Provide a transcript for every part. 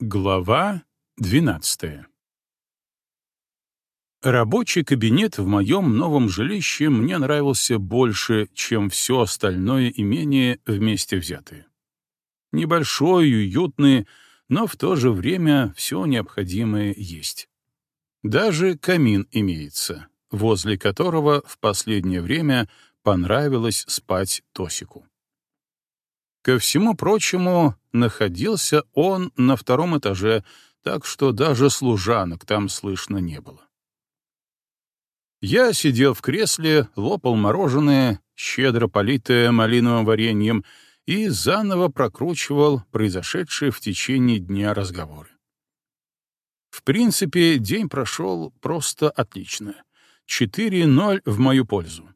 Глава 12 Рабочий кабинет в моем новом жилище мне нравился больше, чем все остальное имение вместе взятое. Небольшой, уютный, но в то же время все необходимое есть. Даже камин имеется, возле которого в последнее время понравилось спать Тосику. Ко всему прочему, находился он на втором этаже, так что даже служанок там слышно не было. Я сидел в кресле, лопал мороженое, щедро политое малиновым вареньем, и заново прокручивал произошедшие в течение дня разговоры. В принципе, день прошел просто отлично. 4-0 в мою пользу.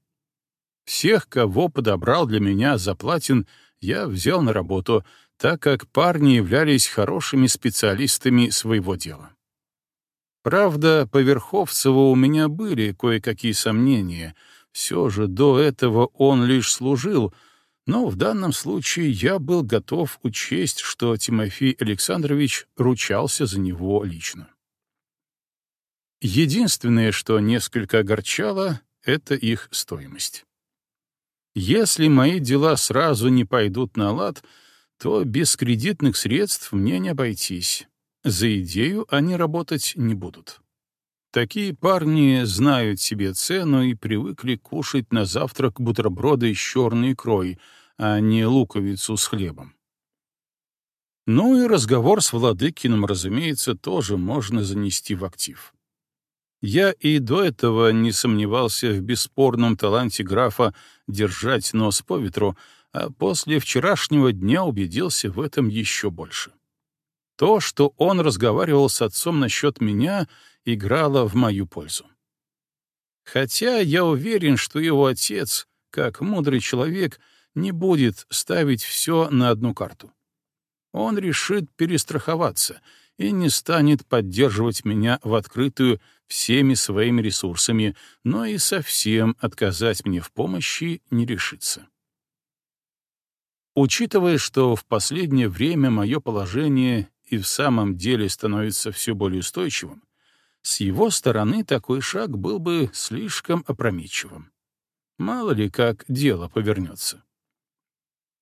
Всех, кого подобрал для меня Заплатин, я взял на работу, так как парни являлись хорошими специалистами своего дела. Правда, по Верховцеву у меня были кое-какие сомнения. Все же до этого он лишь служил, но в данном случае я был готов учесть, что Тимофей Александрович ручался за него лично. Единственное, что несколько огорчало, — это их стоимость. Если мои дела сразу не пойдут на лад, то без кредитных средств мне не обойтись. За идею они работать не будут. Такие парни знают себе цену и привыкли кушать на завтрак бутерброды с черной икрой, а не луковицу с хлебом. Ну и разговор с Владыкиным, разумеется, тоже можно занести в актив. Я и до этого не сомневался в бесспорном таланте графа держать нос по ветру, а после вчерашнего дня убедился в этом еще больше. То, что он разговаривал с отцом насчет меня, играло в мою пользу. Хотя я уверен, что его отец, как мудрый человек, не будет ставить все на одну карту. Он решит перестраховаться — и не станет поддерживать меня в открытую всеми своими ресурсами, но и совсем отказать мне в помощи не решится. Учитывая, что в последнее время мое положение и в самом деле становится все более устойчивым, с его стороны такой шаг был бы слишком опрометчивым. Мало ли как дело повернется.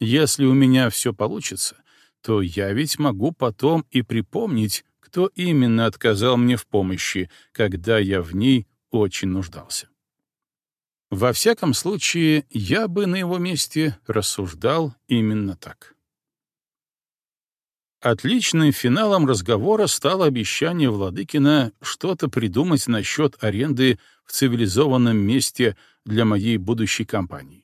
Если у меня все получится — то я ведь могу потом и припомнить, кто именно отказал мне в помощи, когда я в ней очень нуждался. Во всяком случае, я бы на его месте рассуждал именно так. Отличным финалом разговора стало обещание Владыкина что-то придумать насчет аренды в цивилизованном месте для моей будущей компании.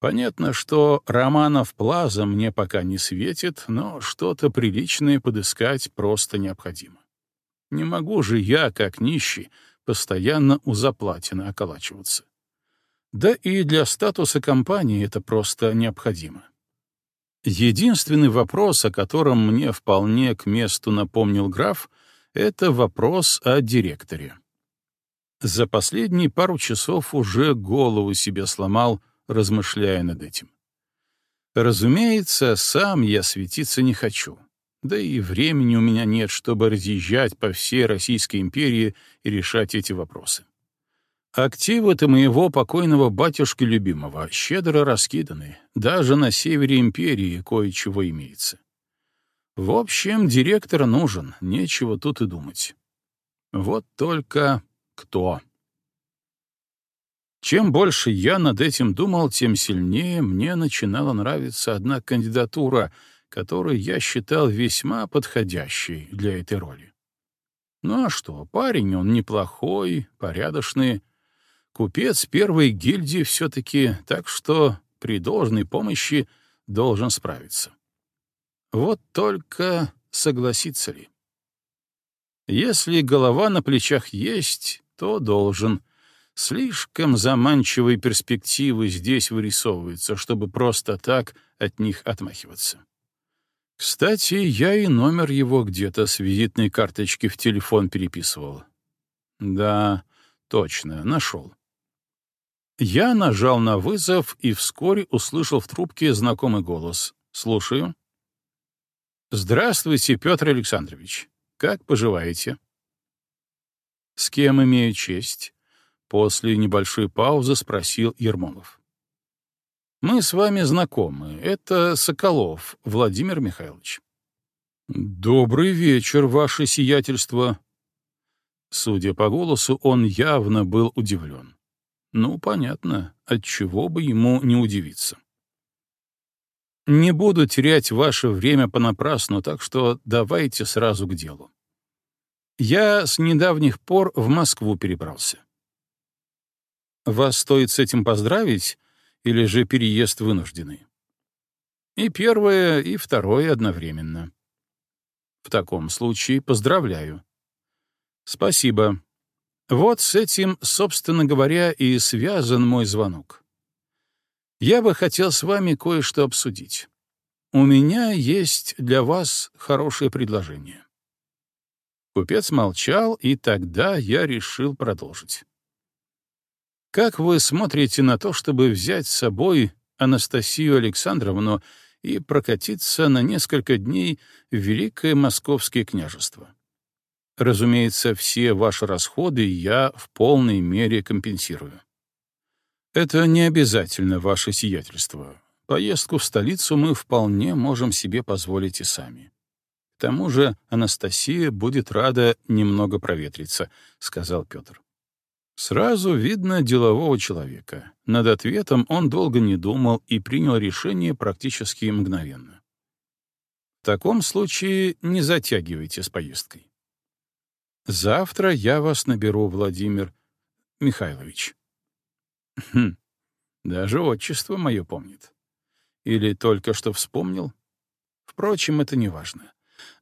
Понятно, что романов Плаза мне пока не светит, но что-то приличное подыскать просто необходимо. Не могу же я, как нищий, постоянно у заплатина околачиваться. Да и для статуса компании это просто необходимо. Единственный вопрос, о котором мне вполне к месту напомнил граф, это вопрос о директоре. За последние пару часов уже голову себе сломал — размышляя над этим. Разумеется, сам я светиться не хочу. Да и времени у меня нет, чтобы разъезжать по всей Российской империи и решать эти вопросы. Активы-то моего покойного батюшки любимого щедро раскиданы, даже на севере империи кое-чего имеется. В общем, директор нужен, нечего тут и думать. Вот только кто? Чем больше я над этим думал, тем сильнее мне начинала нравиться одна кандидатура, которую я считал весьма подходящей для этой роли. Ну а что, парень он неплохой, порядочный. Купец первой гильдии все-таки, так что при должной помощи должен справиться. Вот только согласится ли? Если голова на плечах есть, то должен — Слишком заманчивые перспективы здесь вырисовываются, чтобы просто так от них отмахиваться. Кстати, я и номер его где-то с визитной карточки в телефон переписывал. Да, точно, нашел. Я нажал на вызов и вскоре услышал в трубке знакомый голос. «Слушаю». Здравствуйте, Петр Александрович. Как поживаете? С кем имею честь? После небольшой паузы спросил Ермолов. Мы с вами знакомы. Это Соколов Владимир Михайлович. Добрый вечер, ваше сиятельство. Судя по голосу, он явно был удивлен. Ну, понятно, от чего бы ему не удивиться. Не буду терять ваше время понапрасну, так что давайте сразу к делу. Я с недавних пор в Москву перебрался. Вас стоит с этим поздравить, или же переезд вынужденный? И первое, и второе одновременно. В таком случае поздравляю. Спасибо. Вот с этим, собственно говоря, и связан мой звонок. Я бы хотел с вами кое-что обсудить. У меня есть для вас хорошее предложение. Купец молчал, и тогда я решил продолжить. Как вы смотрите на то, чтобы взять с собой Анастасию Александровну и прокатиться на несколько дней в Великое Московское княжество? Разумеется, все ваши расходы я в полной мере компенсирую. Это не обязательно ваше сиятельство. Поездку в столицу мы вполне можем себе позволить и сами. К тому же Анастасия будет рада немного проветриться, сказал Петр. Сразу видно делового человека. Над ответом он долго не думал и принял решение практически мгновенно. В таком случае не затягивайте с поездкой. Завтра я вас наберу, Владимир Михайлович. Хм, даже отчество мое помнит. Или только что вспомнил? Впрочем, это не важно.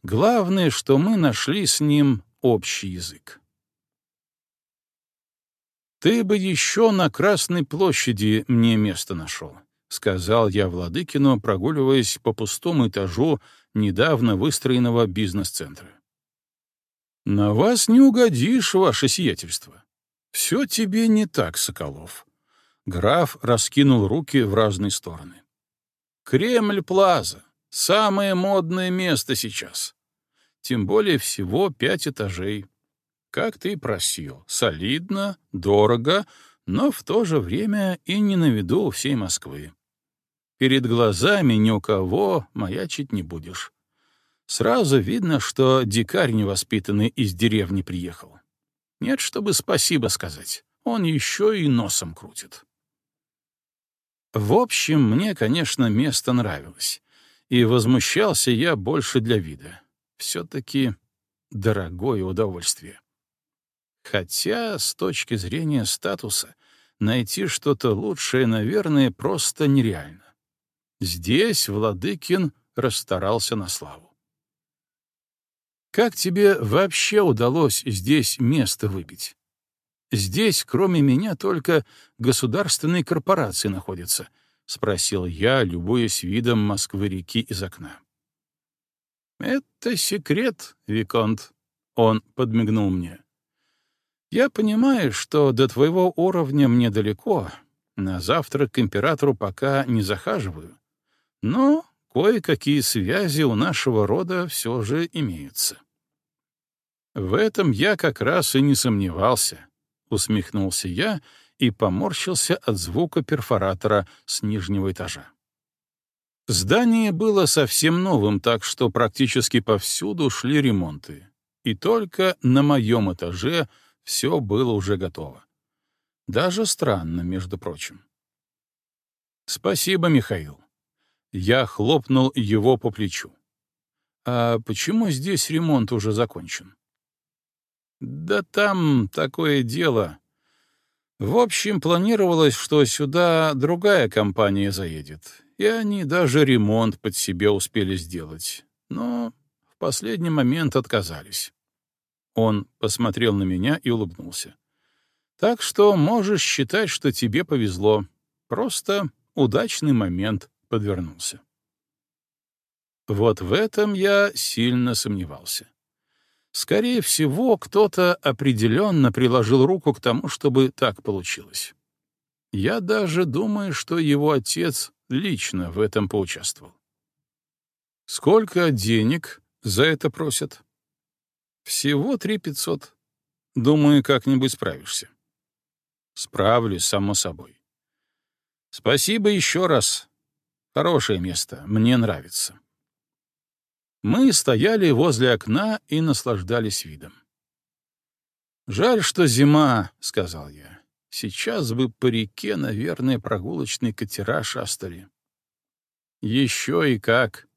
Главное, что мы нашли с ним общий язык. «Ты бы еще на Красной площади мне место нашел», — сказал я Владыкину, прогуливаясь по пустому этажу недавно выстроенного бизнес-центра. «На вас не угодишь, ваше сиятельство. Все тебе не так, Соколов. Граф раскинул руки в разные стороны. «Кремль-плаза — самое модное место сейчас. Тем более всего пять этажей. Как ты просил, солидно, дорого, но в то же время и не на виду всей Москвы. Перед глазами ни у кого маячить не будешь. Сразу видно, что дикарь невоспитанный из деревни приехал. Нет, чтобы спасибо сказать, он еще и носом крутит. В общем, мне, конечно, место нравилось, и возмущался я больше для вида. Все-таки дорогое удовольствие. Хотя, с точки зрения статуса, найти что-то лучшее, наверное, просто нереально. Здесь Владыкин расстарался на славу. Как тебе вообще удалось здесь место выбить? Здесь, кроме меня, только государственные корпорации находятся, — спросил я, любуясь видом Москвы-реки из окна. «Это секрет, Виконт», — он подмигнул мне. «Я понимаю, что до твоего уровня мне далеко, на завтрак к императору пока не захаживаю, но кое-какие связи у нашего рода все же имеются». В этом я как раз и не сомневался. — усмехнулся я и поморщился от звука перфоратора с нижнего этажа. Здание было совсем новым, так что практически повсюду шли ремонты. И только на моем этаже все было уже готово. Даже странно, между прочим. «Спасибо, Михаил». Я хлопнул его по плечу. «А почему здесь ремонт уже закончен?» Да там такое дело. В общем, планировалось, что сюда другая компания заедет, и они даже ремонт под себя успели сделать. Но в последний момент отказались. Он посмотрел на меня и улыбнулся. Так что можешь считать, что тебе повезло. Просто удачный момент подвернулся. Вот в этом я сильно сомневался. Скорее всего, кто-то определенно приложил руку к тому, чтобы так получилось. Я даже думаю, что его отец лично в этом поучаствовал. Сколько денег за это просят? Всего три пятьсот. Думаю, как-нибудь справишься. Справлюсь, само собой. Спасибо еще раз. Хорошее место, мне нравится. Мы стояли возле окна и наслаждались видом. «Жаль, что зима», — сказал я. «Сейчас бы по реке, наверное, прогулочные катера шастали». «Еще и как.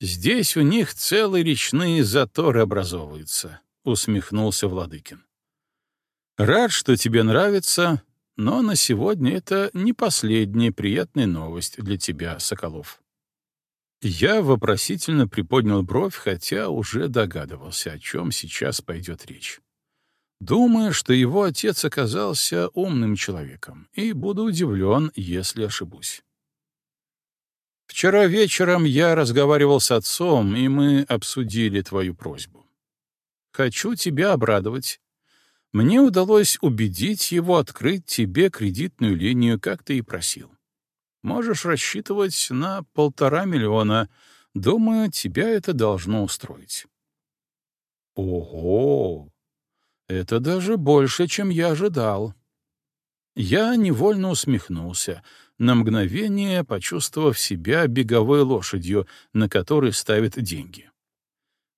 Здесь у них целые речные заторы образовываются», — усмехнулся Владыкин. «Рад, что тебе нравится, но на сегодня это не последняя приятная новость для тебя, Соколов». Я вопросительно приподнял бровь, хотя уже догадывался, о чем сейчас пойдет речь думая, что его отец оказался умным человеком, и буду удивлен, если ошибусь. Вчера вечером я разговаривал с отцом, и мы обсудили твою просьбу. Хочу тебя обрадовать. Мне удалось убедить его открыть тебе кредитную линию, как ты и просил. Можешь рассчитывать на полтора миллиона. Думаю, тебя это должно устроить. Ого! Это даже больше, чем я ожидал. Я невольно усмехнулся, на мгновение почувствовав себя беговой лошадью, на которой ставят деньги.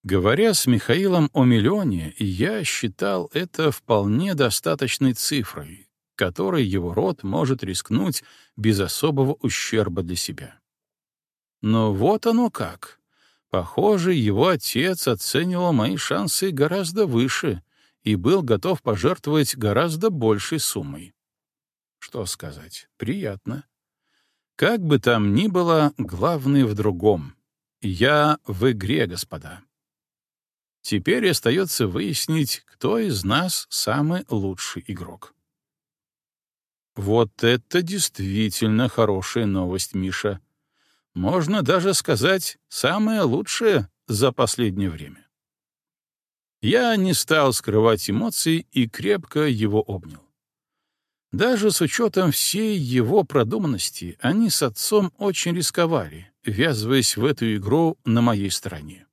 Говоря с Михаилом о миллионе, я считал это вполне достаточной цифрой, которой его род может рискнуть без особого ущерба для себя. Но вот оно как. Похоже, его отец оценивал мои шансы гораздо выше, и был готов пожертвовать гораздо большей суммой. Что сказать, приятно. Как бы там ни было, главное в другом. Я в игре, господа. Теперь остается выяснить, кто из нас самый лучший игрок. Вот это действительно хорошая новость, Миша. Можно даже сказать, самая лучшая за последнее время. Я не стал скрывать эмоций и крепко его обнял. Даже с учетом всей его продуманности, они с отцом очень рисковали, ввязываясь в эту игру на моей стороне.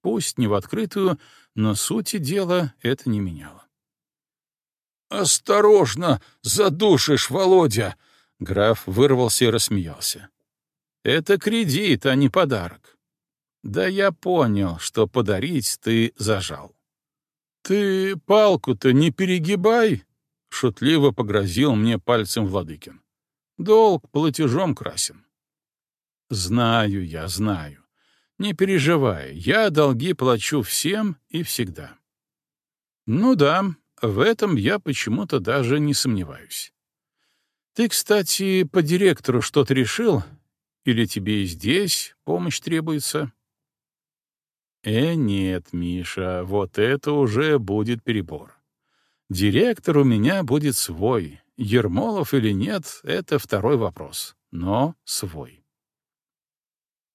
Пусть не в открытую, но сути дела это не меняло. «Осторожно! Задушишь, Володя!» Граф вырвался и рассмеялся. «Это кредит, а не подарок. Да я понял, что подарить ты зажал. «Ты палку-то не перегибай!» — шутливо погрозил мне пальцем Владыкин. «Долг платежом красен». «Знаю я, знаю. Не переживай, я долги плачу всем и всегда». «Ну да, в этом я почему-то даже не сомневаюсь. Ты, кстати, по директору что-то решил? Или тебе и здесь помощь требуется?» Э, нет, Миша, вот это уже будет перебор. Директор у меня будет свой. Ермолов или нет — это второй вопрос. Но свой.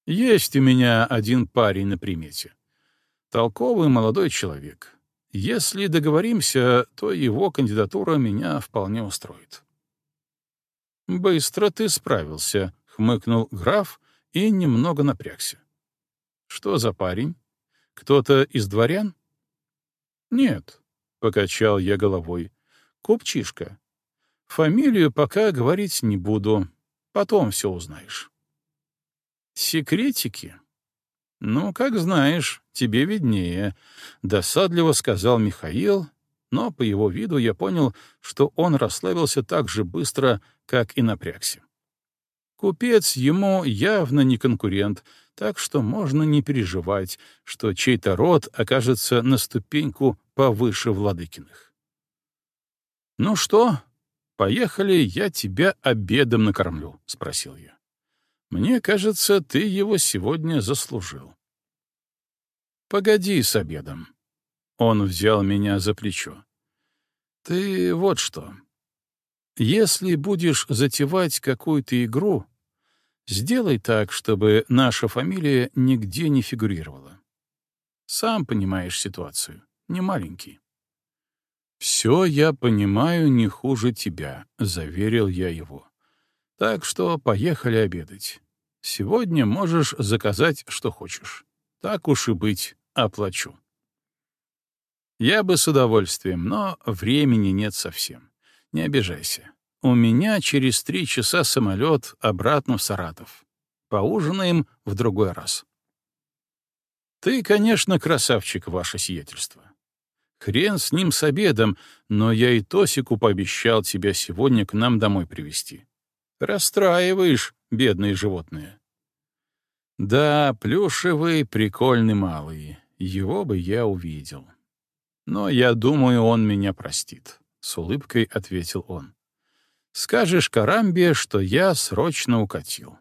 Есть у меня один парень на примете. Толковый молодой человек. Если договоримся, то его кандидатура меня вполне устроит. «Быстро ты справился», — хмыкнул граф и немного напрягся. «Что за парень?» Кто-то из дворян? Нет, — покачал я головой. Купчишка. Фамилию пока говорить не буду. Потом все узнаешь. Секретики? Ну, как знаешь, тебе виднее, — досадливо сказал Михаил, но по его виду я понял, что он расслабился так же быстро, как и напрягся. Купец ему явно не конкурент, так что можно не переживать, что чей-то род окажется на ступеньку повыше Владыкиных. «Ну что, поехали, я тебя обедом накормлю», — спросил я. «Мне кажется, ты его сегодня заслужил». «Погоди с обедом». Он взял меня за плечо. «Ты вот что. Если будешь затевать какую-то игру, Сделай так, чтобы наша фамилия нигде не фигурировала. Сам понимаешь ситуацию, не маленький. «Все я понимаю не хуже тебя», — заверил я его. «Так что поехали обедать. Сегодня можешь заказать, что хочешь. Так уж и быть, оплачу. Я бы с удовольствием, но времени нет совсем. Не обижайся. У меня через три часа самолет обратно в Саратов. Поужинаем в другой раз. Ты, конечно, красавчик, ваше сиятельство. Хрен с ним с обедом, но я и Тосику пообещал тебя сегодня к нам домой привести. Расстраиваешь, бедные животные. Да, плюшевый, прикольный малый. Его бы я увидел. Но я думаю, он меня простит, — с улыбкой ответил он. Скажешь Карамбе, что я срочно укатил.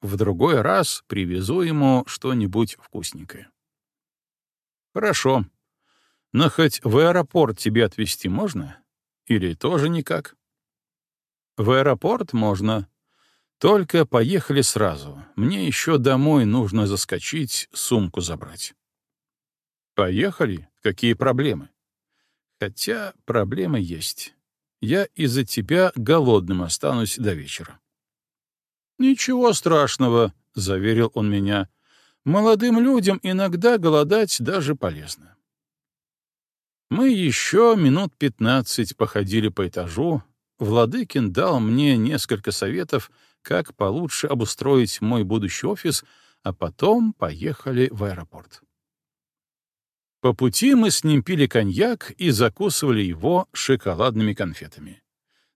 В другой раз привезу ему что-нибудь вкусненькое. Хорошо. Но хоть в аэропорт тебе отвезти можно? Или тоже никак? В аэропорт можно. Только поехали сразу. Мне еще домой нужно заскочить, сумку забрать. Поехали? Какие проблемы? Хотя проблемы есть. Я из-за тебя голодным останусь до вечера. Ничего страшного, — заверил он меня. Молодым людям иногда голодать даже полезно. Мы еще минут пятнадцать походили по этажу. Владыкин дал мне несколько советов, как получше обустроить мой будущий офис, а потом поехали в аэропорт. По пути мы с ним пили коньяк и закусывали его шоколадными конфетами.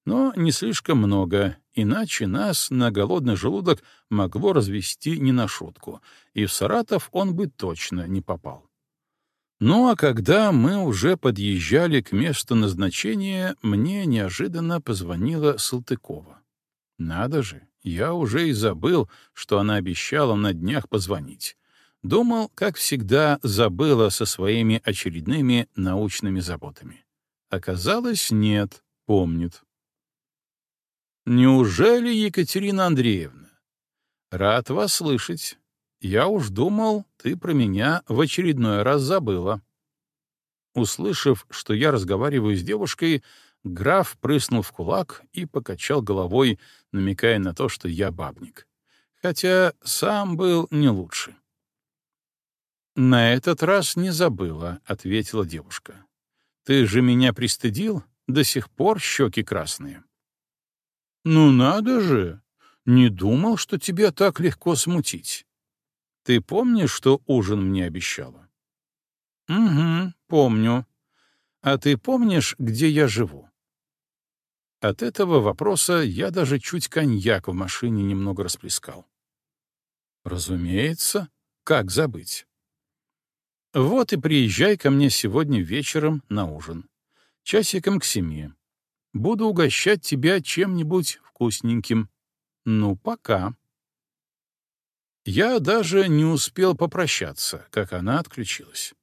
Но не слишком много, иначе нас на голодный желудок могло развести не на шутку, и в Саратов он бы точно не попал. Ну а когда мы уже подъезжали к месту назначения, мне неожиданно позвонила Салтыкова. Надо же, я уже и забыл, что она обещала на днях позвонить. Думал, как всегда, забыла со своими очередными научными заботами. Оказалось, нет, помнит. Неужели, Екатерина Андреевна? Рад вас слышать. Я уж думал, ты про меня в очередной раз забыла. Услышав, что я разговариваю с девушкой, граф прыснул в кулак и покачал головой, намекая на то, что я бабник. Хотя сам был не лучше. «На этот раз не забыла», — ответила девушка. «Ты же меня пристыдил? До сих пор щеки красные». «Ну надо же! Не думал, что тебя так легко смутить. Ты помнишь, что ужин мне обещала?» «Угу, помню. А ты помнишь, где я живу?» От этого вопроса я даже чуть коньяк в машине немного расплескал. «Разумеется. Как забыть?» «Вот и приезжай ко мне сегодня вечером на ужин. Часиком к семи. Буду угощать тебя чем-нибудь вкусненьким. Ну, пока. Я даже не успел попрощаться, как она отключилась.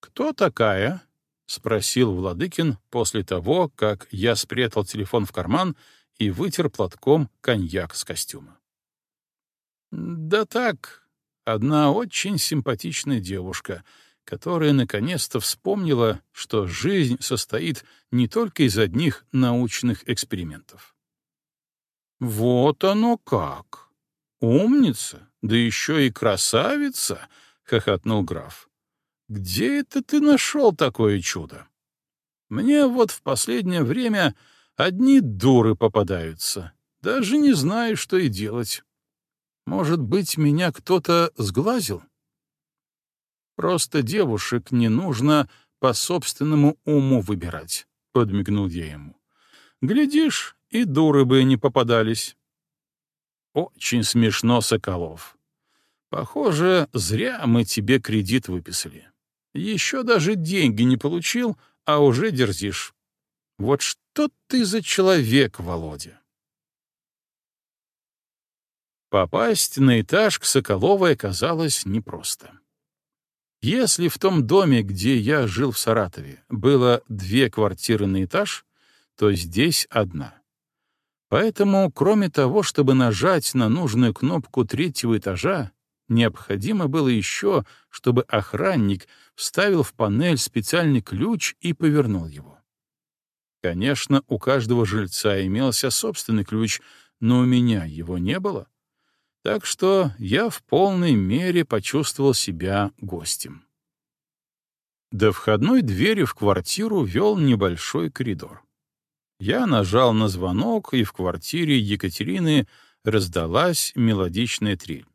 «Кто такая?» — спросил Владыкин после того, как я спрятал телефон в карман и вытер платком коньяк с костюма. «Да так, одна очень симпатичная девушка, которая наконец-то вспомнила, что жизнь состоит не только из одних научных экспериментов. «Вот оно как! Умница, да еще и красавица!» — хохотнул граф. «Где это ты нашел такое чудо? Мне вот в последнее время одни дуры попадаются, даже не знаю, что и делать. Может быть, меня кто-то сглазил?» Просто девушек не нужно по собственному уму выбирать, — подмигнул я ему. Глядишь, и дуры бы не попадались. Очень смешно, Соколов. Похоже, зря мы тебе кредит выписали. Еще даже деньги не получил, а уже дерзишь. Вот что ты за человек, Володя? Попасть на этаж к Соколовой оказалось непросто. Если в том доме, где я жил в Саратове, было две квартиры на этаж, то здесь одна. Поэтому, кроме того, чтобы нажать на нужную кнопку третьего этажа, необходимо было еще, чтобы охранник вставил в панель специальный ключ и повернул его. Конечно, у каждого жильца имелся собственный ключ, но у меня его не было. Так что я в полной мере почувствовал себя гостем. До входной двери в квартиру вел небольшой коридор. Я нажал на звонок, и в квартире Екатерины раздалась мелодичная трель.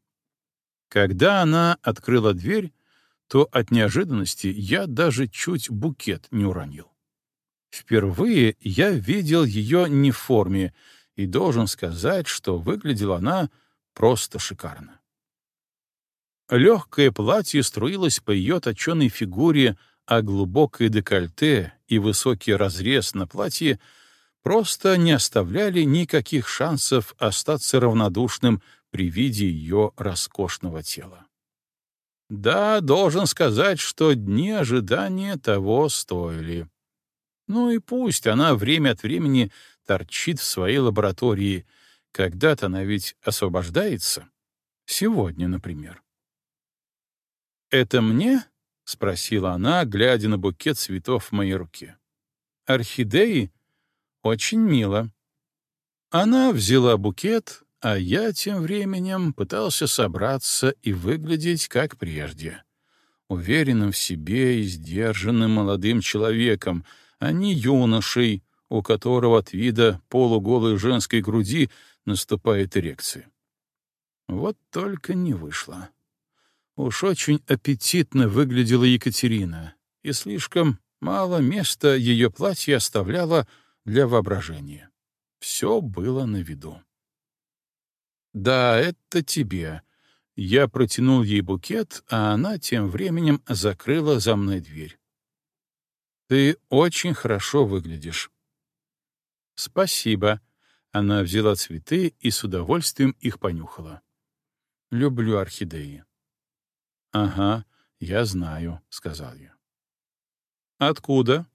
Когда она открыла дверь, то от неожиданности я даже чуть букет не уронил. Впервые я видел ее не в форме, и должен сказать, что выглядела она просто шикарно. Легкое платье струилось по ее точенной фигуре, а глубокое декольте и высокий разрез на платье просто не оставляли никаких шансов остаться равнодушным при виде ее роскошного тела. Да, должен сказать, что дни ожидания того стоили. Ну и пусть она время от времени торчит в своей лаборатории. Когда-то она ведь освобождается. Сегодня, например. «Это мне?» — спросила она, глядя на букет цветов в моей руке. «Орхидеи? Очень мило». Она взяла букет, а я тем временем пытался собраться и выглядеть как прежде. Уверенным в себе и сдержанным молодым человеком, а не юношей, у которого от вида полуголой женской груди наступает эрекция. Вот только не вышло. Уж очень аппетитно выглядела Екатерина, и слишком мало места ее платье оставляло для воображения. Все было на виду. «Да, это тебе». Я протянул ей букет, а она тем временем закрыла за мной дверь. Ты очень хорошо выглядишь. Спасибо. Она взяла цветы и с удовольствием их понюхала. Люблю орхидеи. Ага, я знаю, сказал я. Откуда?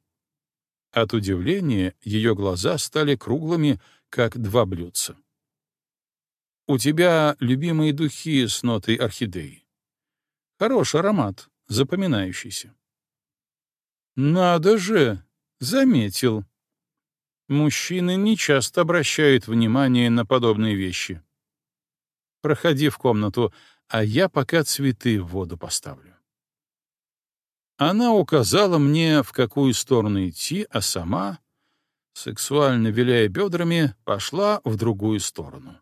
От удивления ее глаза стали круглыми, как два блюдца. У тебя любимые духи с нотой орхидеи. Хороший аромат, запоминающийся. «Надо же!» — заметил. Мужчины не часто обращают внимание на подобные вещи. Проходи в комнату, а я пока цветы в воду поставлю. Она указала мне, в какую сторону идти, а сама, сексуально виляя бедрами, пошла в другую сторону.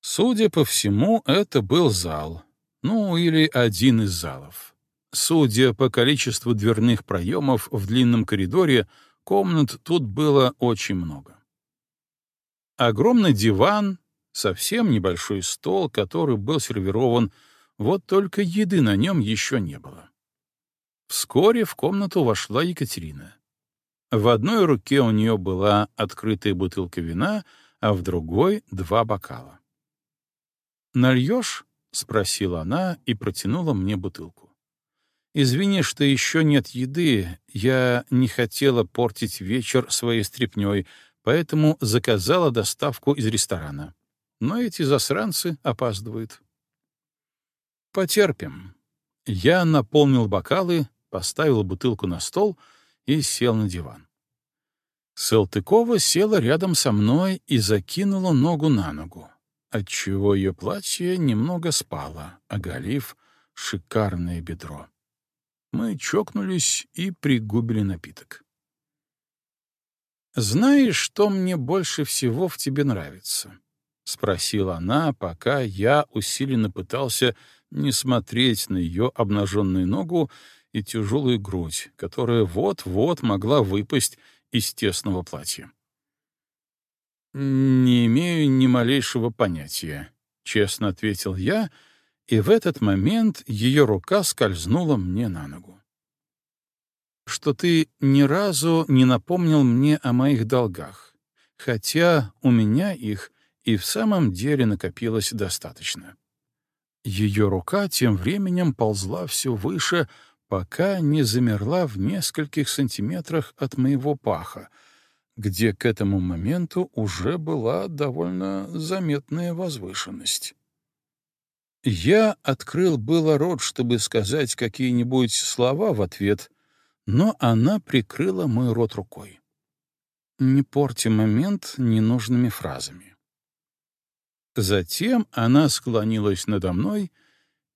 Судя по всему, это был зал, ну или один из залов. Судя по количеству дверных проемов в длинном коридоре, комнат тут было очень много. Огромный диван, совсем небольшой стол, который был сервирован, вот только еды на нем еще не было. Вскоре в комнату вошла Екатерина. В одной руке у нее была открытая бутылка вина, а в другой — два бокала. «Нальешь?» — спросила она и протянула мне бутылку. Извини, что еще нет еды. Я не хотела портить вечер своей стряпнёй, поэтому заказала доставку из ресторана. Но эти засранцы опаздывают. Потерпим. Я наполнил бокалы, поставил бутылку на стол и сел на диван. Салтыкова села рядом со мной и закинула ногу на ногу, отчего ее платье немного спало, оголив шикарное бедро. Мы чокнулись и пригубили напиток. «Знаешь, что мне больше всего в тебе нравится?» — спросила она, пока я усиленно пытался не смотреть на ее обнаженную ногу и тяжелую грудь, которая вот-вот могла выпасть из тесного платья. «Не имею ни малейшего понятия», — честно ответил я, — и в этот момент ее рука скользнула мне на ногу. «Что ты ни разу не напомнил мне о моих долгах, хотя у меня их и в самом деле накопилось достаточно». Ее рука тем временем ползла все выше, пока не замерла в нескольких сантиметрах от моего паха, где к этому моменту уже была довольно заметная возвышенность. Я открыл было рот, чтобы сказать какие-нибудь слова в ответ, но она прикрыла мой рот рукой. Не порти момент ненужными фразами. Затем она склонилась надо мной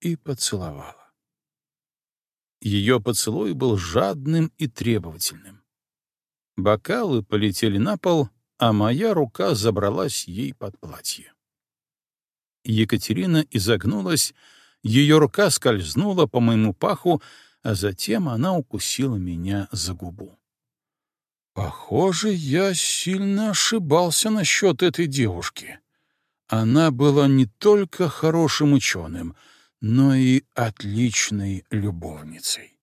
и поцеловала. Ее поцелуй был жадным и требовательным. Бокалы полетели на пол, а моя рука забралась ей под платье. Екатерина изогнулась, ее рука скользнула по моему паху, а затем она укусила меня за губу. Похоже, я сильно ошибался насчет этой девушки. Она была не только хорошим ученым, но и отличной любовницей.